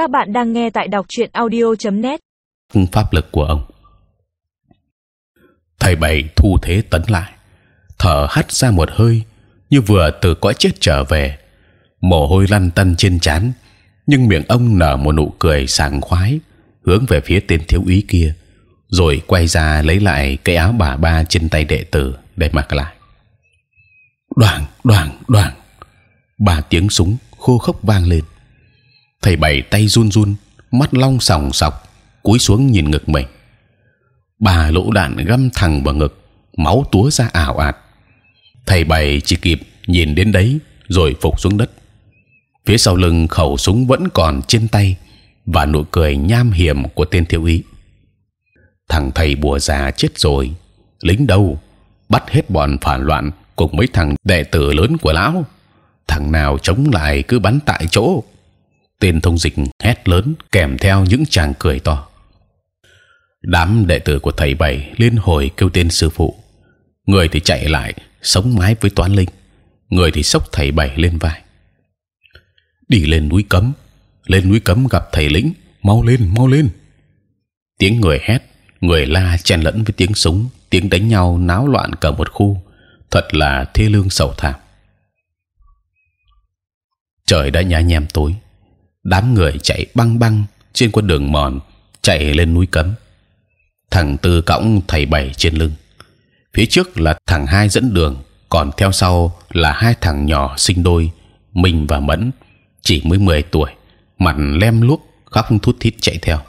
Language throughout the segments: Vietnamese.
Các bạn đang nghe tại đọc truyện audio.net. pháp lực của ông. Thầy bảy thu thế tấn lại, thở hắt ra một hơi như vừa từ cõi chết trở về, mồ hôi lăn tăn trên chán nhưng miệng ông nở một nụ cười sảng khoái, hướng về phía tên thiếu úy kia, rồi quay ra lấy lại cái áo bà ba trên tay đệ tử để mặc lại. Đoàn, đoàn, đoàn, ba tiếng súng khô khốc vang lên. Thầy bảy tay run run, mắt long sòng sọc, cúi xuống nhìn ngực mình. bà lỗ đạn găm thẳng vào ngực, máu túa ra ảo ạt. Thầy bảy chỉ kịp nhìn đến đấy, rồi phục xuống đất. Phía sau lưng khẩu súng vẫn còn trên tay và nụ cười nham hiểm của tên thiếu úy. Thằng thầy bùa già chết rồi, lính đâu bắt hết bọn phản loạn cùng mấy thằng đệ tử lớn của lão. Thằng nào chống lại cứ bắn tại chỗ. Tên thông dịch hét lớn kèm theo những chàng cười to. Đám đệ tử của thầy bảy liên hồi kêu tên sư phụ. Người thì chạy lại sống mái với toán linh, người thì sốc thầy bảy lên vai. Đi lên núi cấm, lên núi cấm gặp thầy lĩnh, mau lên, mau lên. Tiếng người hét, người la chen lẫn với tiếng súng, tiếng đánh nhau náo loạn cả một khu, thật là thê lương sầu thảm. Trời đã nhá nhem tối, đám người chạy băng băng trên con đường mòn chạy lên núi cấm. Thằng tư cõng thầy bảy trên lưng, phía trước là thằng hai dẫn đường, còn theo sau là hai thằng nhỏ sinh đôi, Minh và Mẫn, chỉ mới 10 tuổi, mặt lem luốc, khóc thút thít chạy theo.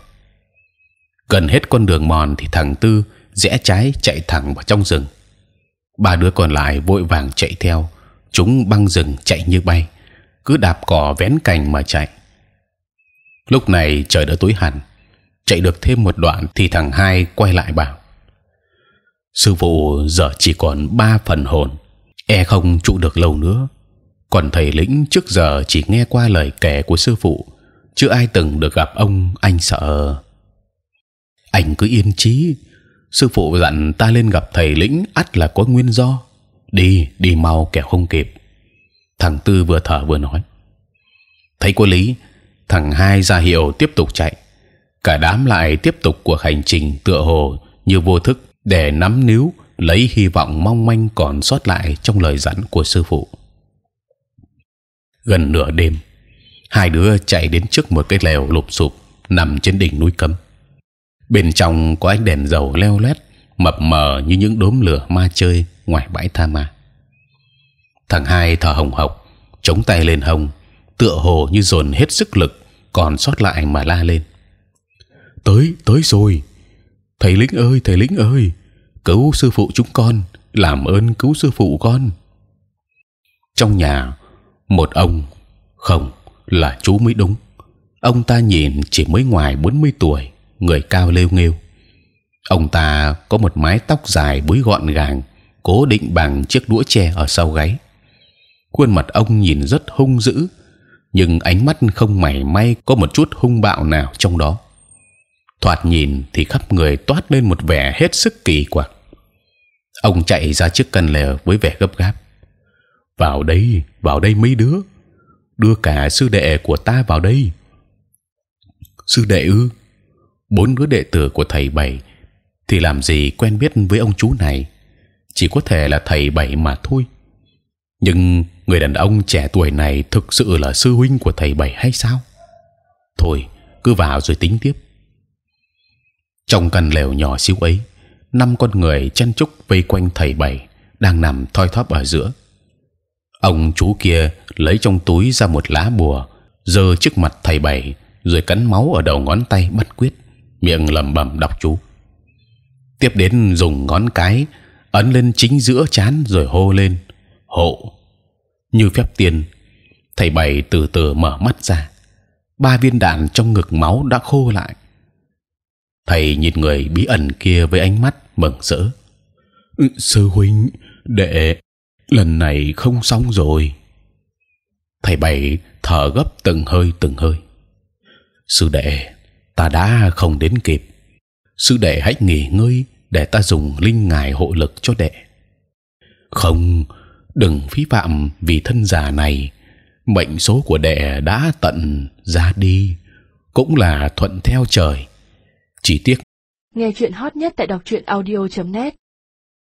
Gần hết con đường mòn thì thằng tư rẽ trái chạy thẳng vào trong rừng. Ba đứa còn lại vội vàng chạy theo, chúng băng rừng chạy như bay, cứ đạp cỏ vén cành mà chạy. Lúc này trời đã tối hẳn, chạy được thêm một đoạn thì thằng hai quay lại bảo: sư phụ giờ chỉ còn ba phần hồn, e không trụ được lâu nữa. Còn thầy lĩnh trước giờ chỉ nghe qua lời kể của sư phụ, chưa ai từng được gặp ông. Anh sợ. Anh cứ yên chí, Sư phụ dặn ta lên gặp thầy lĩnh, ắt là có nguyên do. Đi, đi mau kẻo không kịp. Thằng tư vừa thở vừa nói. Thấy có lý, thằng hai ra hiệu tiếp tục chạy. Cả đám lại tiếp tục cuộc hành trình tựa hồ như vô thức để nắm níu lấy hy vọng mong manh còn sót lại trong lời dặn của sư phụ. Gần nửa đêm, hai đứa chạy đến trước một cái lều lụp sụp nằm trên đỉnh núi cấm. Bên trong có ánh đèn dầu leo lét mập mờ như những đốm lửa ma chơi ngoài bãi tha ma. Thằng hai thở hồng hộc, chống tay lên hông, tựa hồ như dồn hết sức lực còn sót lại mà la lên. Tới, tới rồi! Thầy lính ơi, thầy lính ơi, cứu sư phụ chúng con, làm ơn cứu sư phụ con. Trong nhà, một ông không là chú mới đúng. Ông ta nhìn chỉ mới ngoài 40 tuổi, người cao lêu nghêu. Ông ta có một mái tóc dài búi gọn gàng, cố định bằng chiếc đũa tre ở sau gáy. Khuôn mặt ông nhìn rất hung dữ, nhưng ánh mắt không mảy may có một chút hung bạo nào trong đó thoạt nhìn thì khắp người toát lên một vẻ hết sức kỳ quặc. Ông chạy ra trước căn lều với vẻ gấp gáp. Vào đây, vào đây mấy đứa, đưa cả sư đệ của ta vào đây. Sư đệ ư? Bốn đứa đệ tử của thầy bảy thì làm gì quen biết với ông chú này? Chỉ có thể là thầy bảy mà thôi. Nhưng người đàn ông trẻ tuổi này thực sự là sư huynh của thầy bảy hay sao? Thôi, cứ vào rồi tính tiếp. Trong căn lều nhỏ xíu ấy năm con người chen chúc vây quanh thầy bảy đang nằm thoi thóp ở giữa. Ông chú kia lấy trong túi ra một lá bùa giơ trước mặt thầy bảy rồi cắn máu ở đầu ngón tay bắt quyết miệng lẩm bẩm đọc chú. Tiếp đến dùng ngón cái ấn lên chính giữa chán rồi hô lên hộ như phép tiền thầy bảy từ từ mở mắt ra. Ba viên đạn trong ngực máu đã khô lại. Thầy nhìn người bí ẩn kia với ánh mắt mừng rỡ. Ừ, sư huynh đệ lần này không xong rồi. Thầy bảy thở gấp từng hơi từng hơi. Sư đệ ta đã không đến kịp. Sư đệ hãy nghỉ ngơi để ta dùng linh ngài hộ lực cho đệ. Không đừng phí phạm vì thân già này. Mệnh số của đệ đã tận ra đi, cũng là thuận theo trời. Chỉ tiếc Nghe chuyện hot nhất tại đọc truyện audio.net